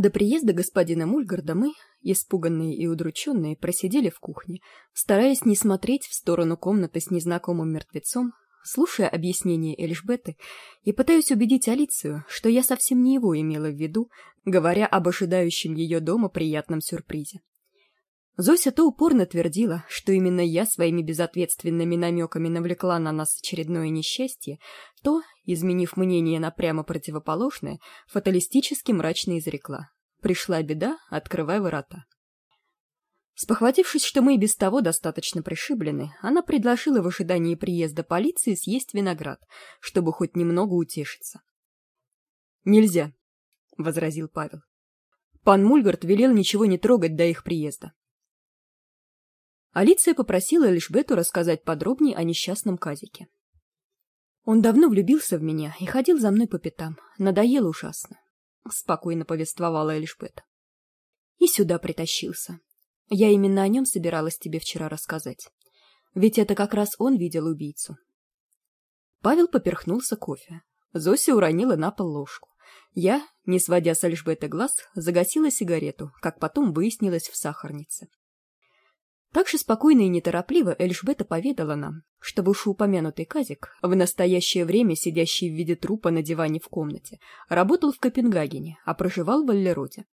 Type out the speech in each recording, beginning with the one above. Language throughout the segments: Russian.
до приезда господина мульгарда мы испуганные и удрученные просидели в кухне стараясь не смотреть в сторону комнаты с незнакомым мертвецом слушая объяснения эльжбеты и пытаюсь убедить алицию что я совсем не его имела в виду говоря об ожидающем ее дома приятном сюрпризе зося то упорно твердила что именно я своими безответственными намеками навлекла на нас очередное несчастье то изменив мнение на прямо противоположное фаталистически мрачно изрекла. Пришла беда открывай ворота. Спохватившись что мы и без того достаточно пришиблены она предложила в ожидании приезда полиции съесть виноград чтобы хоть немного утешиться. Нельзя возразил павел. Пан мульгард велел ничего не трогать до их приезда алиция попросила эльжбету рассказать подробнее о несчастном казике. Он давно влюбился в меня и ходил за мной по пятам. Надоело ужасно спокойно повествовала эльжбета. И сюда притащился. Я именно о нем собиралась тебе вчера рассказать. Ведь это как раз он видел убийцу. Павел поперхнулся кофе. Зося уронила на пол ложку. Я не сводя с альжбеты глаз загасила сигарету как потом выяснилось в сахарнице так же спокойно и неторопливо эльжбета поведала нам что вышеупомянутый казик в настоящее время сидящий в виде трупа на диване в комнате работал в копенгагене а проживал в аллероде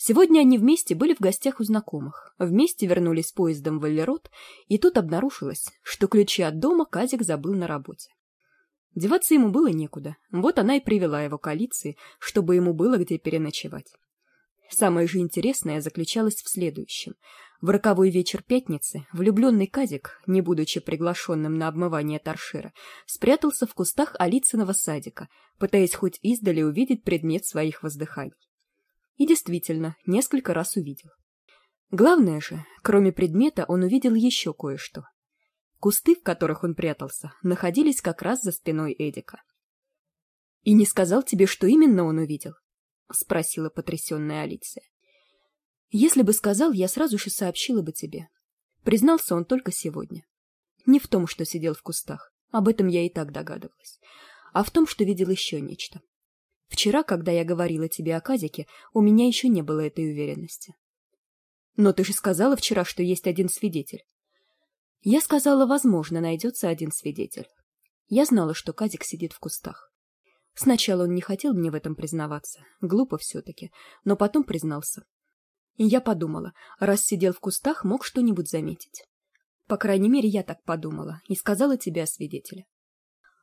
Сегодня они вместе были в гостях у знакомых, вместе вернулись поездом в Эллерот, и тут обнаружилось, что ключи от дома Казик забыл на работе. Деваться ему было некуда, вот она и привела его к Алиции, чтобы ему было где переночевать. Самое же интересное заключалось в следующем. В роковой вечер пятницы влюбленный Казик, не будучи приглашенным на обмывание торшера, спрятался в кустах Алицыного садика, пытаясь хоть издали увидеть предмет своих воздыханий. И действительно несколько раз увидел. Главное же кроме предмета он увидел еще кое что кусты в которых он прятался находились как раз за спиной эдика. И не сказал тебе что именно он увидел спросила потрясенная алиция если бы сказал я сразу же сообщила бы тебе признался он только сегодня не в том что сидел в кустах об этом я и так догадывалась а в том что видел еще нечто Вчера, когда я говорила тебе о Казике, у меня еще не было этой уверенности. Но ты же сказала вчера, что есть один свидетель. Я сказала, возможно, найдется один свидетель. Я знала, что Казик сидит в кустах. Сначала он не хотел мне в этом признаваться, глупо все-таки, но потом признался. Я подумала, раз сидел в кустах, мог что-нибудь заметить. По крайней мере, я так подумала и сказала тебе о свидетеле.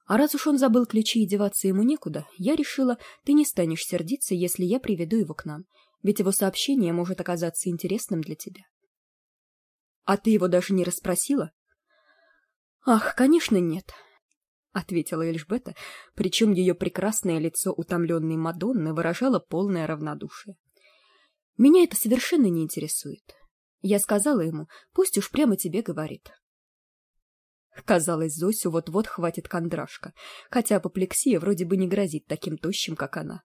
А раз уж он забыл ключи и деваться ему некуда, я решила, ты не станешь сердиться, если я приведу его к нам, ведь его сообщение может оказаться интересным для тебя. А ты его даже не расспросила? Ах, конечно, нет, ответила Эльжбета, причем ее прекрасное лицо утомленной Мадонны выражало полное равнодушие. Меня это совершенно не интересует. Я сказала ему, пусть уж прямо тебе говорит. Казалось, Зосю вот-вот хватит кондрашка, хотя апоплексия вроде бы не грозит таким тощим, как она.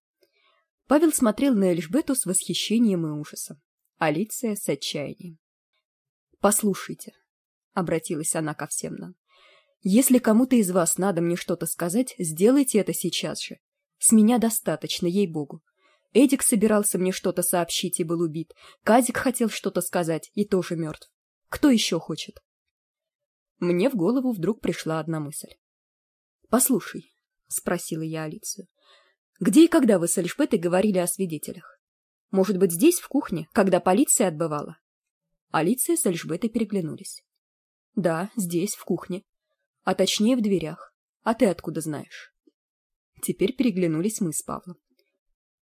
Павел смотрел на Эльжбету с восхищением и ужасом. Алиция с отчаянием. «Послушайте», — обратилась она ко всем нам, — «если кому-то из вас надо мне что-то сказать, сделайте это сейчас же. С меня достаточно, ей-богу. Эдик собирался мне что-то сообщить и был убит. Казик хотел что-то сказать и тоже мертв. Кто еще хочет?» мне в голову вдруг пришла одна мысль. Послушай спросила я алицию где и когда вы с альшпетой говорили о свидетелях? Может быть здесь в кухне когда полиция отбывала? Алиция с альшбетой переглянулись. Да здесь в кухне. А точнее в дверях. А ты откуда знаешь? Теперь переглянулись мы с павлом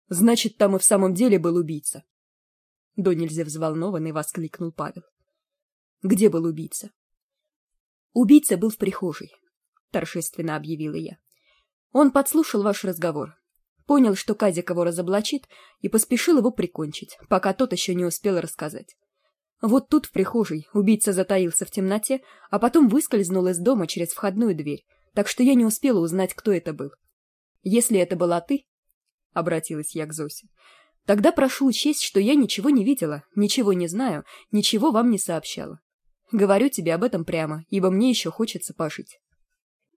значит там и в самом деле был убийца. До нельзя взволнованный воскликнул павел. Где был убийца? Убийца был в прихожей торжественно объявила я. Он подслушал ваш разговор понял что казик его разоблачит и поспешил его прикончить пока тот еще не успел рассказать. Вот тут в прихожей убийца затаился в темноте а потом выскользнул из дома через входную дверь так что я не успела узнать кто это был. Если это была ты обратилась я к зосе тогда прошу учесть что я ничего не видела ничего не знаю ничего вам не сообщала. Говорю тебе об этом прямо ибо мне еще хочется пожить.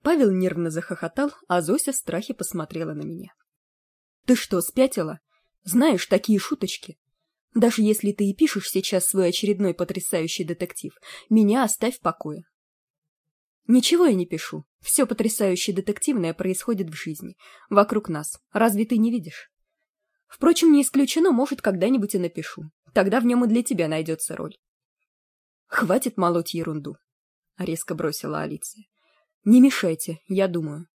Павел нервно захохотал а зося в страхе посмотрела на меня ты что спятила? Знаешь такие шуточки? Даже если ты и пишешь сейчас свой очередной потрясающий детектив меня оставь в покое ничего я не пишу. Все потрясающее детективное происходит в жизни. Вокруг нас. Разве ты не видишь? Впрочем не исключено может когда нибудь и напишу. Тогда в нем и для тебя найдется роль. Хватит молоть ерунду резко бросила алиция. Не мешайте я думаю.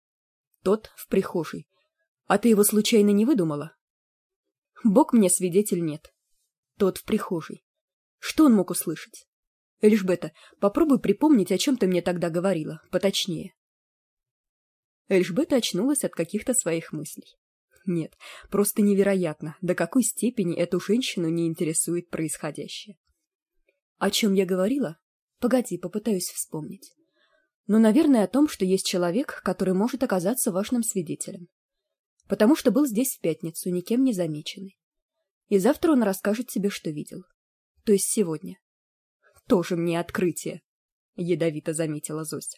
Тот в прихожей. А ты его случайно не выдумала? Бог мне свидетель нет. Тот в прихожей. Что он мог услышать эльжбета попробуй припомнить о чем ты мне тогда говорила поточнее. Эльжбета очнулась от каких то своих мыслей. Нет просто невероятно до какой степени эту женщину не интересует происходящее. О чем я говорила? Погоди попытаюсь вспомнить. Но наверное о том что есть человек который может оказаться важным свидетелем. Потому что был здесь в пятницу никем не замеченный. И завтра он расскажет тебе что видел. То есть сегодня тоже мне открытие ядовито заметила зося.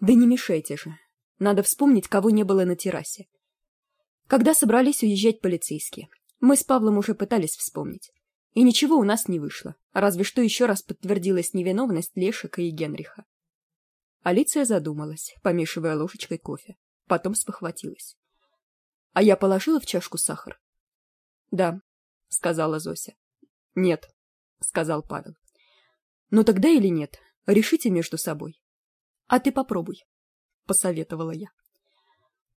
Да не мешайте же надо вспомнить кого не было на террасе. Когда собрались уезжать полицейские мы с павлом уже пытались вспомнить и ничего у нас не вышло разве что еще раз подтвердилась невиновность лешика и генриха. Алиция задумалась помешивая ложечкой кофе потом спохватилась а я положила в чашку сахар да сказала зося нет сказал павел ну тогда или нет? Решите между собой а ты попробуй посоветовала я.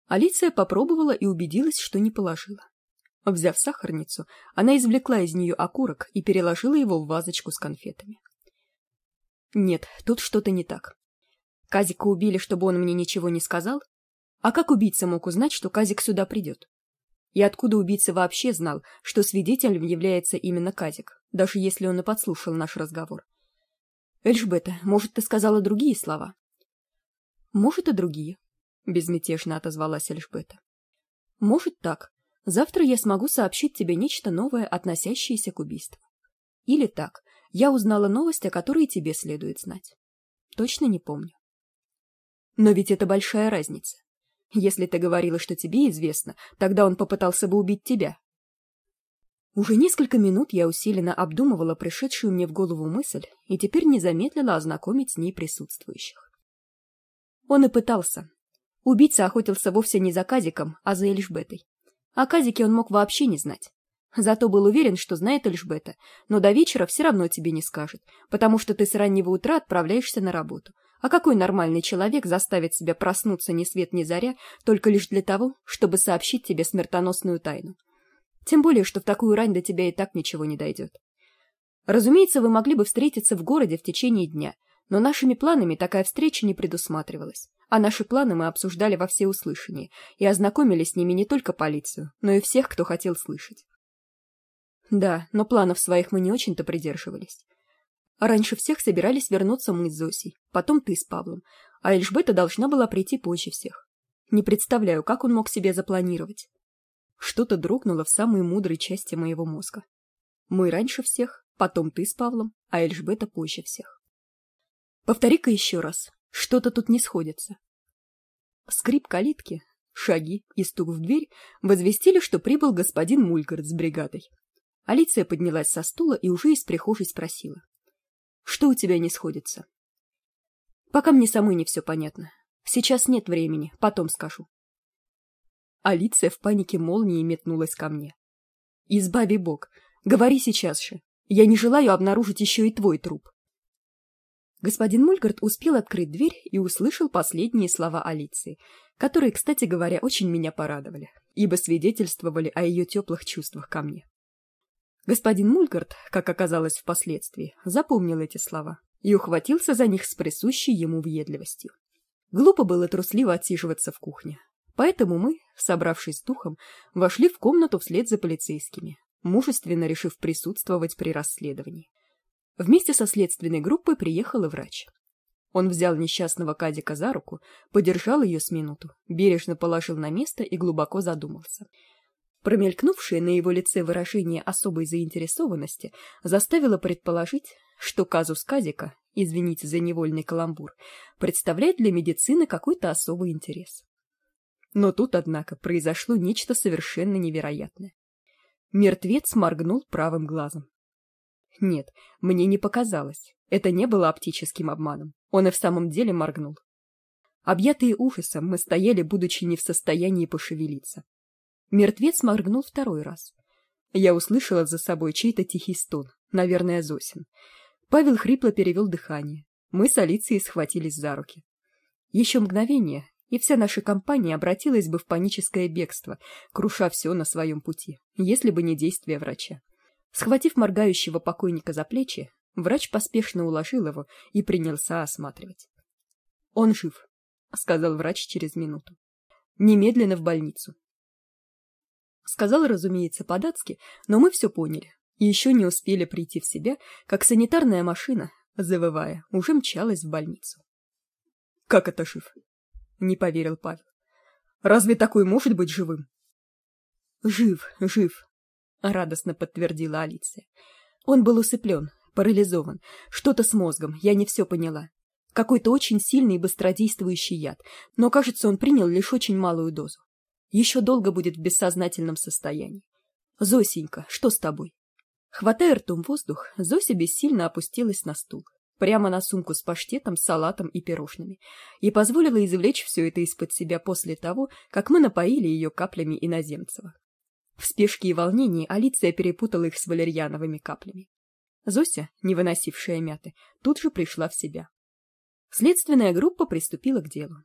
Алиция попробовала и убедилась что не положила. Взяв сахарницу она извлекла из нее окурок и переложила его в вазочку с конфетами. Нет тут что то не так. Казика убили чтобы он мне ничего не сказал. А как убийца мог узнать что казик сюда придет? И откуда убийца вообще знал что свидетелем является именно казик даже если он и подслушал наш разговор эльжбета может ты сказала другие слова? Может и другие безмятежно отозвалась эльжбета. Может так. Завтра я смогу сообщить тебе нечто новое относящееся к убийству. Или так. Я узнала новость о которой тебе следует знать. Точно не помню. Но ведь это большая разница. Если ты говорила что тебе известно тогда он попытался бы убить тебя уже несколько минут я усиленно обдумывала пришедшую мне в голову мысль и теперь не замедлила ознакомить с ней присутствующих. Он и пытался. Убийца охотился вовсе не за казиком а за эльжбетой. О казике он мог вообще не знать. Зато был уверен что знает эльжбета но до вечера все равно тебе не скажет потому что ты с раннего утра отправляешься на работу. А какой нормальный человек заставит себя проснуться ни свет ни заря только лишь для того чтобы сообщить тебе смертоносную тайну тем более что в такую рань до тебя и так ничего не дойдет. Разумеется вы могли бы встретиться в городе в течение дня но нашими планами такая встреча не предусматривалась а наши планы мы обсуждали во всеуслышание и ознакомили с ними не только полицию но и всех кто хотел слышать. Да но планов своих мы не очень то придерживались. Раньше всех собирались вернуться мы с зосей потом ты с павлом а эльжбета должна была прийти позже всех. Не представляю как он мог себе запланировать что то дрогнуло в самой мудрой части моего мозга. Мы раньше всех потом ты с павлом а эльжбета позже всех. Повтори ка еще раз что то тут не сходится. Скрип калитки шаги и стук в дверь возвестили что прибыл господин мульгард с бригадой алиция поднялась со стула и уже из прихожей спросила. Что у тебя не сходится? Пока мне самой не все понятно. Сейчас нет времени потом скажу алиция в панике молнии метнулась ко мне избави бог говори сейчас же. Я не желаю обнаружить еще и твой труп. Господин мульгард успел открыть дверь и услышал последние слова алиции которые кстати говоря очень меня порадовали ибо свидетельствовали о ее теплых чувствах ко мне. Господин мульгард как оказалось впоследствии запомнил эти слова и ухватился за них с присущей ему въедливостью. Глупо было трусливо отсиживаться в кухне поэтому мы собравшись с духом вошли в комнату вслед за полицейскими мужественно решив присутствовать при расследовании. Вместе со следственной группой приехал и врач. Он взял несчастного кадика за руку подержал ее с минуту бережно положил на место и глубоко задумался. Промелькнувшее на его лице выражение особой заинтересованности заставило предположить что казус казика извините за невольный каламбур представляет для медицины какой то особый интерес но тут однако произошло нечто совершенно невероятное. Мертвец моргнул правым глазом. Нет мне не показалось. Это не было оптическим обманом. Он и в самом деле моргнул. Объятые ужасом мы стояли будучи не в состоянии пошевелиться. Мертвец моргнул второй раз. Я услышала за собой чей то тихий стон наверное зосин. Павел хрипло перевел дыхание. Мы с алицией схватились за руки. Еще мгновение и вся наша компания обратилась бы в паническое бегство круша все на своем пути если бы не действие врача. Схватив моргающего покойника за плечи врач поспешно уложил его и принялся осматривать он жив сказал врач через минуту немедленно в больницу. Сказал разумеется по датски но мы все поняли и еще не успели прийти в себя как санитарная машина завывая уже мчалась в больницу как это жив не поверил павел. Разве такой может быть живым? Жив жив радостно подтвердила алиция. Он был усыплен парализован что то с мозгом я не все поняла. Какой то очень сильный и быстродействующий яд но кажется он принял лишь очень малую дозу. Еще долго будет в бессознательном состоянии. Зосенька что с тобой? Хватая ртом воздух зося бессильно опустилась на стул прямо на сумку с паштетом салатом и пирожными и позволила извлечь все это из-под себя после того как мы напоили ее каплями иноземцева. В спешке и волнении алиция перепутала их с валерьяновыми каплями. Зося не выносившая мяты тут же пришла в себя. Следственная группа приступила к делу.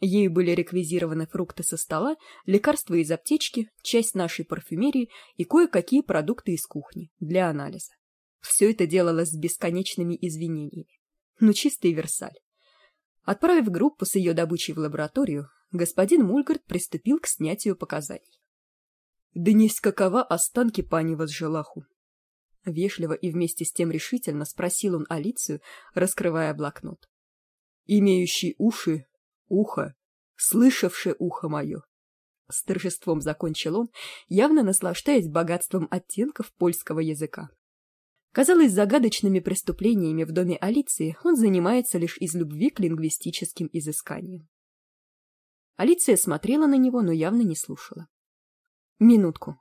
Ею были реквизированы фрукты со стола лекарства из аптечки часть нашей парфюмерии и кое какие продукты из кухни для анализа все это делалось с бесконечными извинениями. Ну чистый версаль. Отправив группу с ее добычей в лабораторию господин мульгард приступил к снятию показаний. Донесть какова останки пани возжелаху? Вежливо и вместе с тем решительно спросил он алицию раскрывая блокнот. Имеющий уши ухо слышавшее ухо мое с торжеством закончил он явно наслаждаясь богатством оттенков польского языка казалось загадочными преступлениями в доме алиции он занимается лишь из любви к лингвистическим изысканиям. Алиция смотрела на него но явно не слушала. Минутку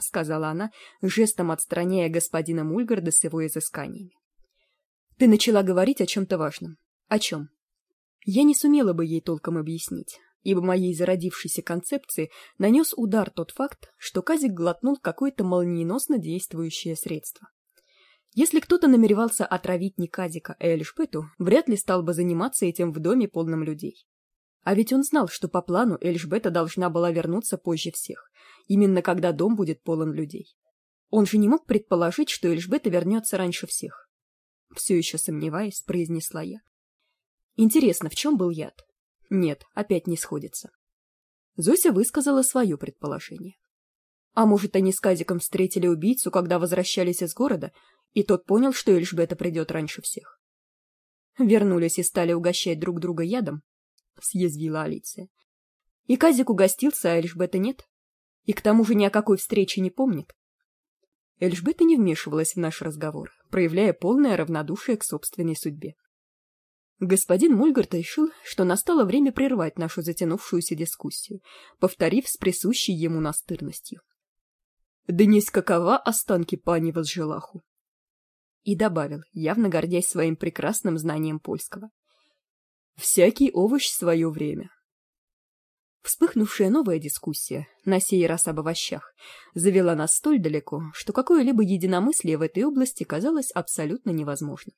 сказала она жестом отстраняя господина мульгарда с его изысканиями. Ты начала говорить о чем то важном. О чем? Я не сумела бы ей толком объяснить ибо моей зародившейся концепции нанес удар тот факт что казик глотнул какое то молниеносно действующее средство если кто-то намеревался отравить не казика а эльшпету вряд ли стал бы заниматься этим в доме полном людей. А ведь он знал что по плану эльжбета должна была вернуться позже всех именно когда дом будет полон людей. Он же не мог предположить что эльжбета вернется раньше всех. Все еще сомневаясь произнесла я. Интересно в чем был яд? Нет опять не сходится зося высказала свое предположение. А может они с казиком встретили убийцу когда возвращались из города и тот понял что эльжбета придет раньше всех. Вернулись и стали угощать друг друга ядом съязвила алиция. И казик угостился а эльжбета нет. И к тому же ни о какой встрече не помнит. Эльжбета не вмешивалась в наш разговор проявляя полное равнодушие к собственной судьбе. Господин мульгарт решил что настало время прервать нашу затянувшуюся дискуссию повторив с присущей ему настырностью. Донесь какова останки пани возжелаху и добавил явно гордясь своим прекрасным знанием польского. Всякий овощ свое время вспыхнувшая новая дискуссия на сей раз об овощах завела нас столь далеко что какое либо единомыслие в этой области казалось абсолютно невозможным.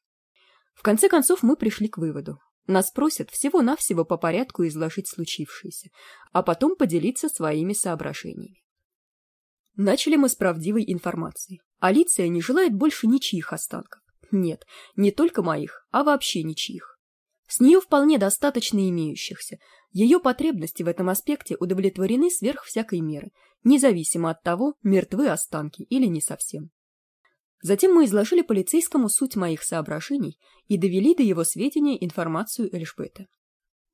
В конце концов мы пришли к выводу. Нас просят всего навсего по порядку изложить случившееся а потом поделиться своими соображениями. Начали мы с правдивой информации алиция не желает больше ничьих останков. Нет не только моих а вообще ничьих. С нее вполне достаточно имеющихся. Ее потребности в этом аспекте удовлетворены сверх всякой меры независимо от того мертвы останки или не совсем. Затем мы изложили полицейскому суть моих соображений и довели до его сведения информацию эльшбета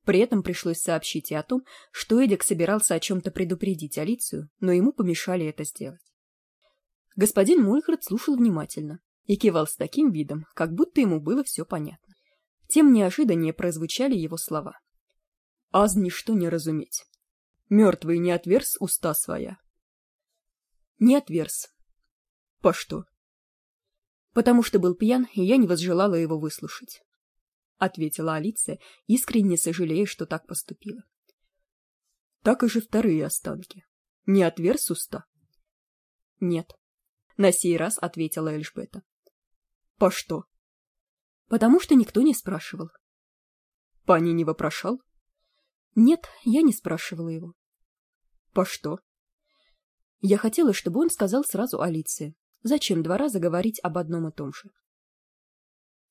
при этом пришлось сообщить и о том, что Эдик собирался о чем-то предупредить Алицию, но ему помешали это сделать. Господин Мульхард слушал внимательно и кивал с таким видом, как будто ему было все понятно. Тем неожиданнее прозвучали его слова. «Аз ничто не разуметь. Мертвый не отверз уста своя». не отверз по что потому что был пьян и я не возжелала его выслушать ответила алиция искренне сожалея что так поступила так и же вторые останки не отверз уста нет на сей раз ответила эльжбета. По что? Потому что никто не спрашивал пани не вопрошал? Нет я не спрашивала его по что? Я хотела чтобы он сказал сразу алиции. Зачем два раза говорить об одном и том же?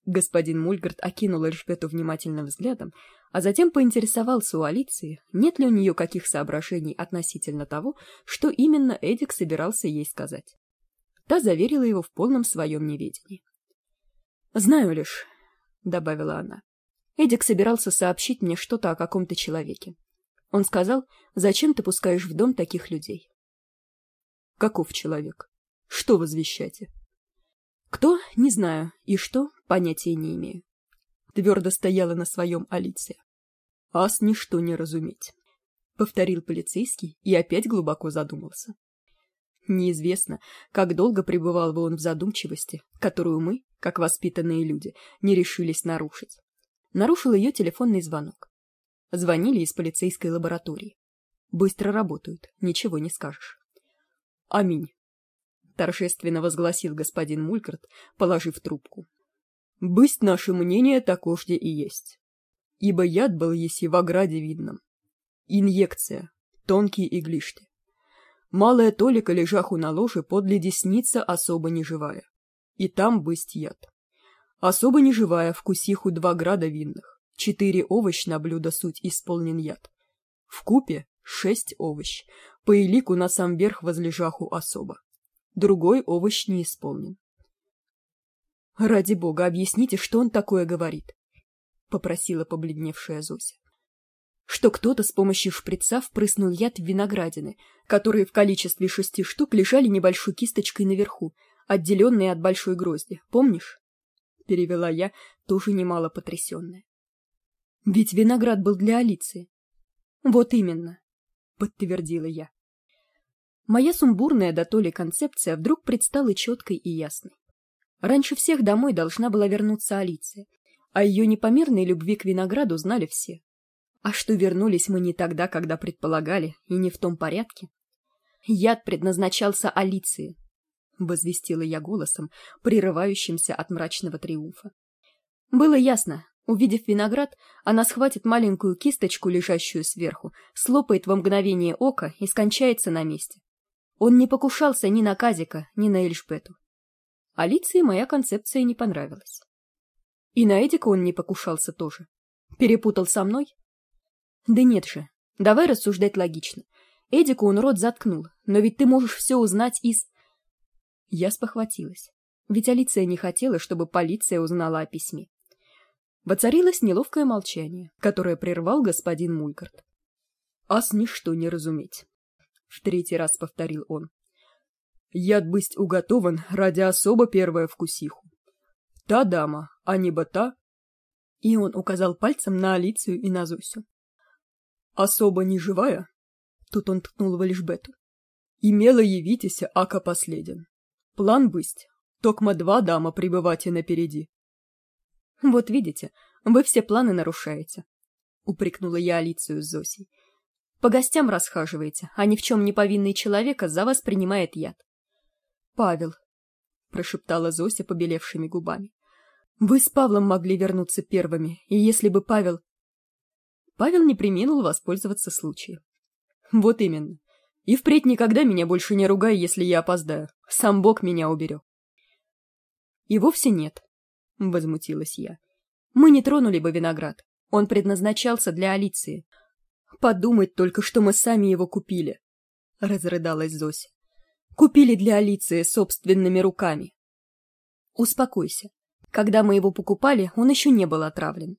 Господин мульгард окинул эльжбету внимательным взглядом а затем поинтересовался у алиции нет ли у нее каких соображений относительно того что именно эдик собирался ей сказать та заверила его в полном своем неведении. Знаю лишь добавила она эдик собирался сообщить мне что то о каком то человеке. Он сказал зачем ты пускаешь в дом таких людей? Каков человек? Что возвещаете кто? Не знаю. И что? Понятия не имею твердо стояла на своем алиция ас ничто не разуметь повторил полицейский и опять глубоко задумался неизвестно как долго пребывал бы он в задумчивости которую мы как воспитанные люди не решились нарушить. Нарушил ее телефонный звонок. Звонили из полицейской лаборатории. Быстро работают ничего не скажешь. Аминь торжественно возгласил господин мулькарт положив трубку. Бысть наше мнение такожде и есть. Ибо яд был еси в ограде видном. Инъекция. Тонкие иглишты малая толика лежаху на ложе подле десница особо не живая. И там бысть яд. Особо не живая вкусиху два града винных. Четыре овощ на блюдо суть исполнен яд. В купе шесть овощ. По элику на сам верх возлежаху особо. Другой овощ не исполнен. Ради бога объясните что он такое говорит? Попросила побледневшая зося что кто-то с помощью шприца впрыснул яд в виноградины которые в количестве шести штук лежали небольшой кисточкой наверху отделенные от большой грозди. Помнишь перевела я тоже немало потрясенная ведь виноград был для алиции вот именно подтвердила я. Моя сумбурная до то ли концепция вдруг предстала четкой и ясной. Раньше всех домой должна была вернуться алиция а ее непомерной любви к винограду знали все а что вернулись мы не тогда когда предполагали и не в том порядке? Яд предназначался алиции возвестила я голосом прерывающимся от мрачного триумфа. Было ясно увидев виноград она схватит маленькую кисточку лежащую сверху слопает во мгновение ока и скончается на месте. Он не покушался ни на казика ни на эльшпету алиции моя концепция не понравилась. И на эдика он не покушался тоже. Перепутал со мной да нет же давай рассуждать логично. Эдику он рот заткнул но ведь ты можешь все узнать из я спохватилась ведь алиция не хотела чтобы полиция узнала о письме. Воцарилось неловкое молчание которое прервал господин мулькарт. Ас ничто не разуметь в третий раз повторил он. Яд бысть уготован ради особо первая вкусиху. Та дама а небо та и он указал пальцем на алицию и на зусю особо не живая тут он ткнул в эльжбету. Имела явитеся ака последен. План бысть. Токма два дама пребывайте напереди вот видите вы все планы нарушаете упрекнула я алицию зосей. По гостям расхаживаете а ни в чем не повинный человека за вас принимает яд павел прошептала зося побелевшими губами вы с павлом могли вернуться первыми и если бы павел павел не приминул воспользоваться случаем. Вот именно. И впредь никогда меня больше не ругай если я опоздаю. Сам бог меня уберег и вовсе нет возмутилась я. Мы не тронули бы виноград. Он предназначался для алиции. Подумать только что мы сами его купили разрыдалась зося. Купили для алиции собственными руками. Успокойся. Когда мы его покупали он еще не был отравлен.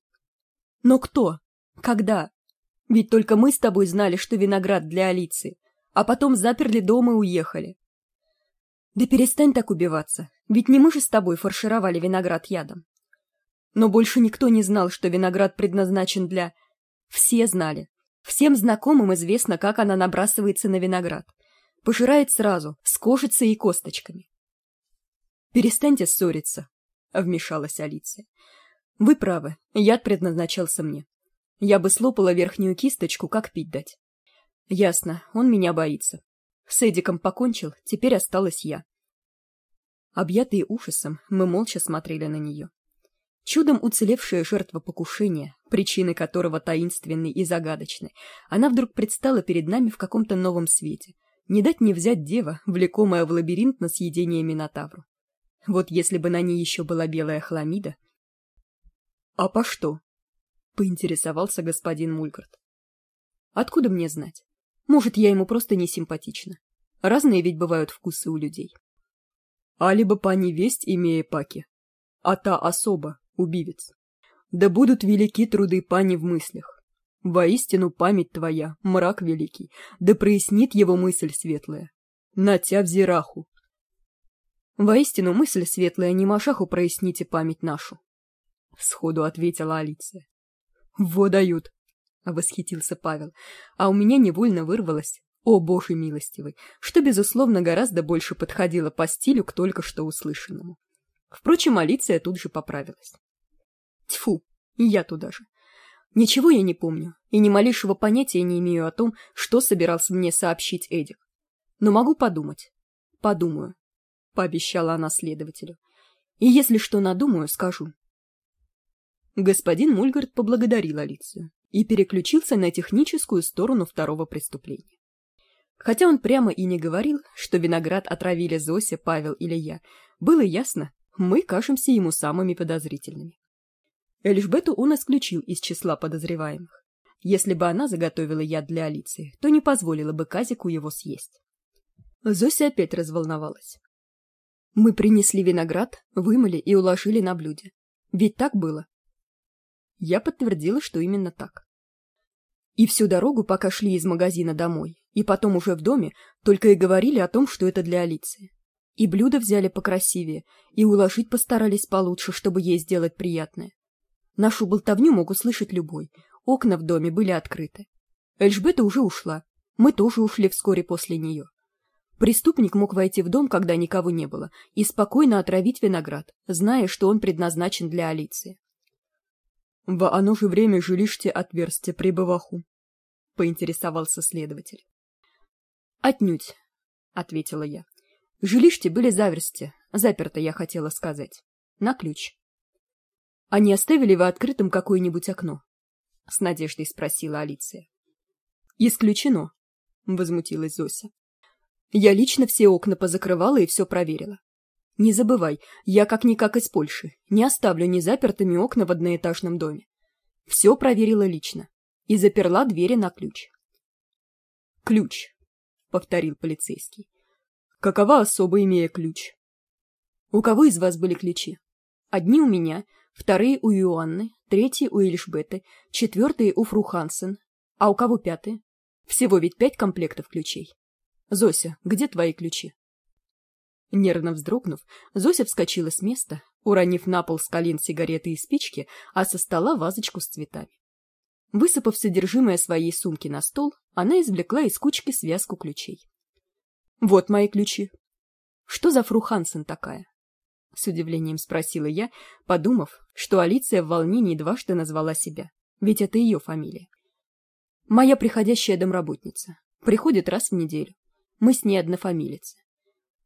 Но кто когда? Ведь только мы с тобой знали что виноград для алиции а потом заперли дома и уехали. Да перестань так убиваться ведь не мы же с тобой фаршировали виноград ядом. Но больше никто не знал что виноград предназначен для все знали. Всем знакомым известно как она набрасывается на виноград. Пожирает сразу с кожицей и косточками. Перестаньте ссориться вмешалась алиция вы правы яд предназначался мне я бы слопала верхнюю кисточку как пить дать. Ясно он меня боится. С эдиком покончил теперь осталась я. Объятые ужасом мы молча смотрели на нее. Чудом уцелевшая жертва покушения причины которого таинственны и загадочны она вдруг предстала перед нами в каком то новом свете. Не дать не взять дева влекомая в лабиринт на съедение минотавру. Вот если бы на ней еще была белая хламида. А по что поинтересовался господин мульгарт откуда мне знать? Может я ему просто не симпатична. Разные ведь бывают вкусы у людей а либо пани весть имея паки. А та особа убивец. Да будут велики труды пани в мыслях. Воистину память твоя мрак великий да прояснит его мысль светлая. На тя взираху воистину мысль светлая не машаху проясните память нашу сходу ответила алиция во дают! Восхитился павел. А у меня невольно вырвалось. О боже милостивый! Что безусловно гораздо больше подходило по стилю к только что услышанному. Впрочем алиция тут же поправилась. Тьфу! И я туда же. Ничего я не помню и ни малейшего понятия не имею о том что собирался мне сообщить эдик. Но могу подумать. Подумаю пообещала она следователю. И если что надумаю скажу господин мульгард поблагодарил алицию и переключился на техническую сторону второго преступления. Хотя он прямо и не говорил что виноград отравили зося павел или я было ясно мы кажемся ему самыми подозрительными. Эльжбету он исключил из числа подозреваемых. Если бы она заготовила яд для алиции то не позволила бы казику его съесть. Зося опять разволновалась. Мы принесли виноград вымыли и уложили на блюде. Ведь так было я подтвердила что именно так. И всю дорогу пока шли из магазина домой и потом уже в доме только и говорили о том что это для алиции и блюда взяли покрасивее и уложить постарались получше чтобы ей сделать приятное. Нашу болтовню мог услышать любой окна в доме были открыты. Эльжбета уже ушла мы тоже ушли вскоре после нее. Преступник мог войти в дом когда никого не было и спокойно отравить виноград зная что он предназначен для алиции в оно же время жилишьте отверстие прибываху поинтересовался следователь. Отнюдь ответила я. Жилишьте были заверсти заперто я хотела сказать на ключ а не оставили вы открытым какое нибудь окно с надеждой спросила алиция. Исключено возмутилась зося. Я лично все окна позакрывала и все проверила не забывай я как никак из польши. Не оставлю незапертыми окна в одноэтажном доме. Все проверила лично. И заперла двери на ключ. Ключ повторил полицейский. Какова особо имея ключ? У кого из вас были ключи? Одни у меня вторые у иоанны третьи у эльшбеты четвертые у фру хансен а у кого пятые? Всего ведь пять комплектов ключей. Зося где твои ключи нервно вздрогнув зося вскочила с места уронив на пол с колен сигареты и спички а со стола вазочку с цветами. Высыпав содержимое своей сумки на стол она извлекла из кучки связку ключей. Вот мои ключи. Что за фру хансен такая с удивлением спросила я подумав что алиция в волнении дважды назвала себя ведь это ее фамилия. Моя приходящая домработница. Приходит раз в неделю. Мы с ней однофамилицы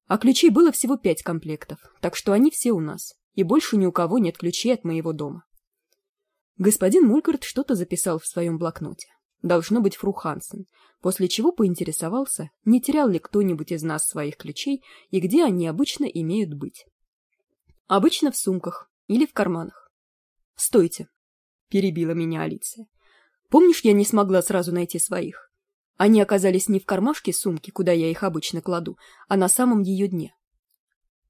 а ключей было всего пять комплектов так что они все у нас и больше ни у кого нет ключей от моего дома. Господин мулькарт что то записал в своем блокноте. Должно быть фру хансен после чего поинтересовался не терял ли кто нибудь из нас своих ключей и где они обычно имеют быть. Обычно в сумках или в карманах. Стойте перебила меня алиция. Помнишь я не смогла сразу найти своих они оказались не в кармашке сумки куда я их обычно кладу а на самом ее дне.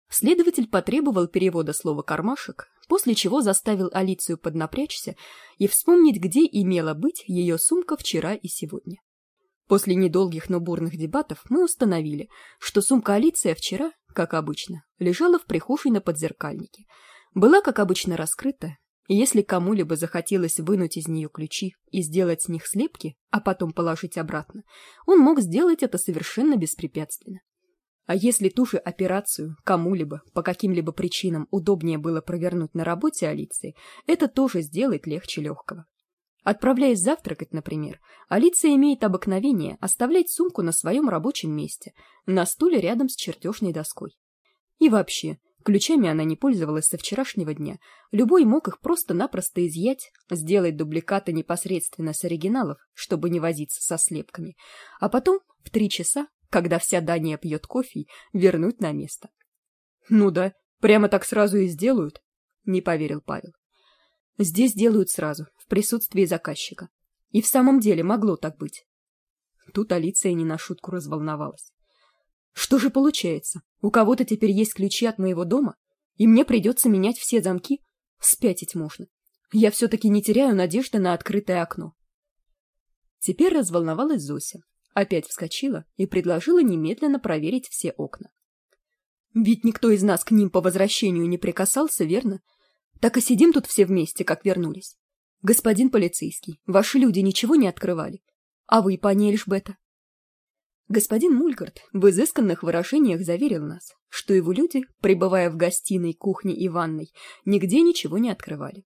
Следователь потребовал перевода слова кармашек после чего заставил алицию поднапрячься и вспомнить где имела быть ее сумка вчера и сегодня. После недолгих но бурных дебатов мы установили что сумка алиция вчера как обычно лежала в прихожей на подзеркальнике. Была как обычно раскрыта если кому-либо захотелось вынуть из нее ключи и сделать с них слепки а потом положить обратно он мог сделать это совершенно беспрепятственно. А если ту же операцию кому-либо по каким-либо причинам удобнее было провернуть на работе алиции это тоже сделает легче легкого. Отправляясь завтракать например алиция имеет обыкновение оставлять сумку на своем рабочем месте на стуле рядом с чертежной доской. И вообще ключами она не пользовалась со вчерашнего дня. Любой мог их просто напросто изъять сделать дубликаты непосредственно с оригиналов чтобы не возиться со слепками. А потом в три часа когда вся дания пьет кофе вернуть на место. Ну да прямо так сразу и сделают не поверил павел. Здесь делают сразу в присутствии заказчика. И в самом деле могло так быть тут алиция не на шутку разволновалась что же получается? У кого то теперь есть ключи от моего дома и мне придется менять все замки? Спятить можно. Я все таки не теряю надежды на открытое окно. Теперь разволновалась зося. Опять вскочила и предложила немедленно проверить все окна. Ведь никто из нас к ним по возвращению не прикасался верно? Так и сидим тут все вместе как вернулись. Господин полицейский ваши люди ничего не открывали. А вы пани эльжбета господин мульгард в изысканных выражениях заверил нас что его люди пребывая в гостиной кухне и ванной нигде ничего не открывали.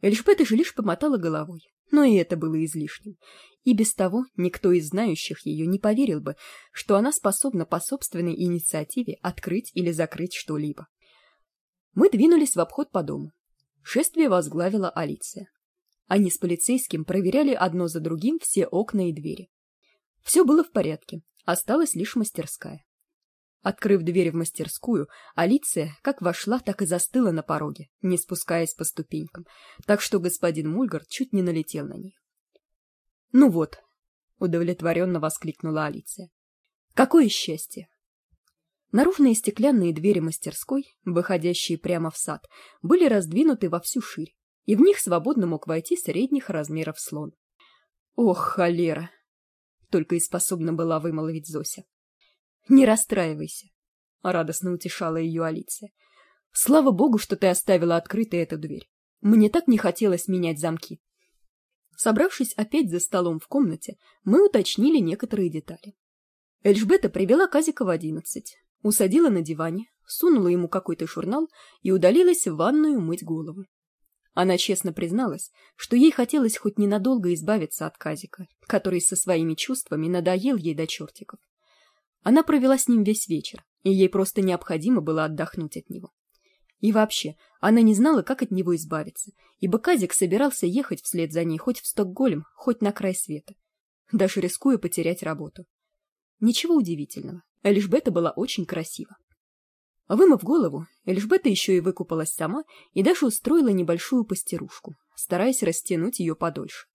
Эльжбета же лишь помотала головой но и это было излишним. И без того никто из знающих ее не поверил бы что она способна по собственной инициативе открыть или закрыть что либо мы двинулись в обход по дому. Шествие возглавила алиция. Они с полицейским проверяли одно за другим все окна и двери все было в порядке осталась лишь мастерская. Открыв дверь в мастерскую алиция как вошла так и застыла на пороге не спускаясь по ступенькам так что господин мульгард чуть не налетел на нее ну вот удовлетворенно воскликнула алиция какое счастье! Наружные стеклянные двери мастерской выходящие прямо в сад были раздвинуты во всю ширь и в них свободно мог войти средних размеров слон ох холера только и способна была вымолвить зося. Не расстраивайся радостно утешала ее алиция. Слава богу что ты оставила открытой эту дверь. Мне так не хотелось менять замки собравшись опять за столом в комнате мы уточнили некоторые детали. Эльжбета привела казика в одиннадцать усадила на диване сунула ему какой то журнал и удалилась в ванную мыть голову она честно призналась что ей хотелось хоть ненадолго избавиться от казика который со своими чувствами надоел ей до чертиков. Она провела с ним весь вечер и ей просто необходимо было отдохнуть от него. И вообще она не знала как от него избавиться ибо казик собирался ехать вслед за ней хоть в стокгольм хоть на край света даже рискуя потерять работу. Ничего удивительного эльжбета была очень красива вымыв голову эльжбета еще и выкупалась сама и даже устроила небольшую пастерушку стараясь растянуть ее подольше.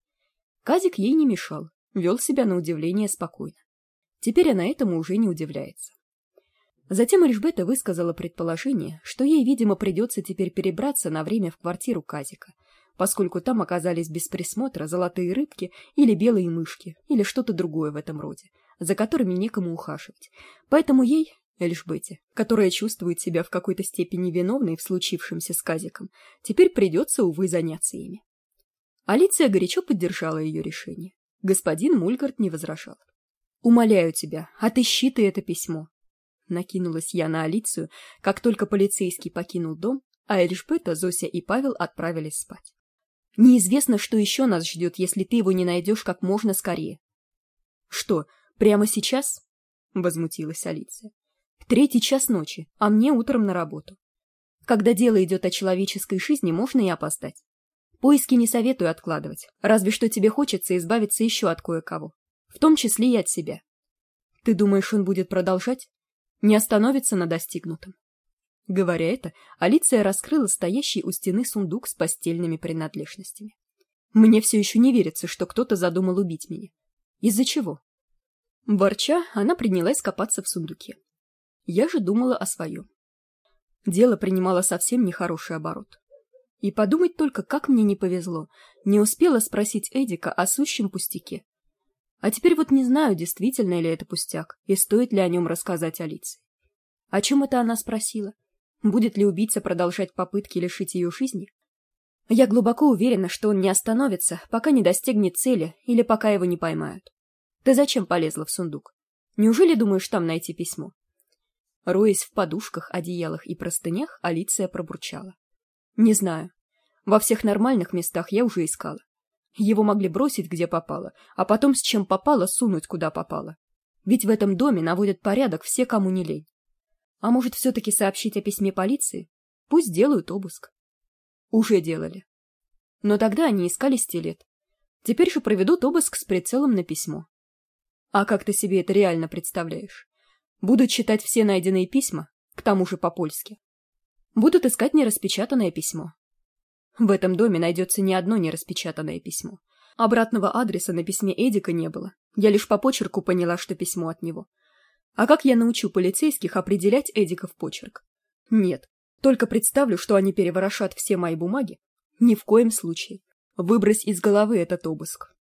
Казик ей не мешал вел себя на удивление спокойно. Теперь она этому уже не удивляется. Затем эльжбета высказала предположение что ей видимо придется теперь перебраться на время в квартиру казика поскольку там оказались без присмотра золотые рыбки или белые мышки или что то другое в этом роде за которыми некому ухаживать. Поэтому ей эльжбете которая чувствует себя в какой то степени виновной в случившемся с казиком теперь придется увы заняться ими алиция горячо поддержала ее решение. Господин мульгард не возражал. Умоляю тебя отыщи ты это письмо накинулась я на алицию как только полицейский покинул дом а эльжбета зося и павел отправились спать. Неизвестно что еще нас ждет если ты его не найдешь как можно скорее что прямо сейчас возмутилась алиция третий час ночи а мне утром на работу. Когда дело идет о человеческой жизни можно и опоздать. Поиски не советую откладывать разве что тебе хочется избавиться еще от кое кого в том числе и от себя. Ты думаешь он будет продолжать? Не остановится на достигнутом. Говоря это алиция раскрыла стоящий у стены сундук с постельными принадлежностями. Мне все еще не верится что кто то задумал убить меня. Из за чего? Ворча она принялась копаться в сундуке я же думала о своем дело принимало совсем нехороший оборот. И подумать только как мне не повезло. Не успела спросить эдика о сущем пустяке. А теперь вот не знаю действительно ли это пустяк и стоит ли о нем рассказать алиции о чем это она спросила? Будет ли убийца продолжать попытки лишить ее жизни? Я глубоко уверена что он не остановится пока не достигнет цели или пока его не поймают. Ты зачем полезла в сундук? Неужели думаешь там найти письмо роясь в подушках одеялах и простынях алиция пробурчала. Не знаю. Во всех нормальных местах я уже искала. Его могли бросить где попало а потом с чем попало сунуть куда попало. Ведь в этом доме наводят порядок все кому не лень. А может все таки сообщить о письме полиции? Пусть делают обыск уже делали но тогда они искали стилет. Теперь же проведут обыск с прицелом на письмо. А как ты себе это реально представляешь будут читать все найденные письма к тому же по польски будут искать нераспечатанное письмо. В этом доме найдется не одно нераспечатанное письмо. Обратного адреса на письме эдика не было. Я лишь по почерку поняла что письмо от него. А как я научу полицейских определять эдика в почерк? Нет. Только представлю что они переворошат все мои бумаги. Ни в коем случае. Выбрось из головы этот обыск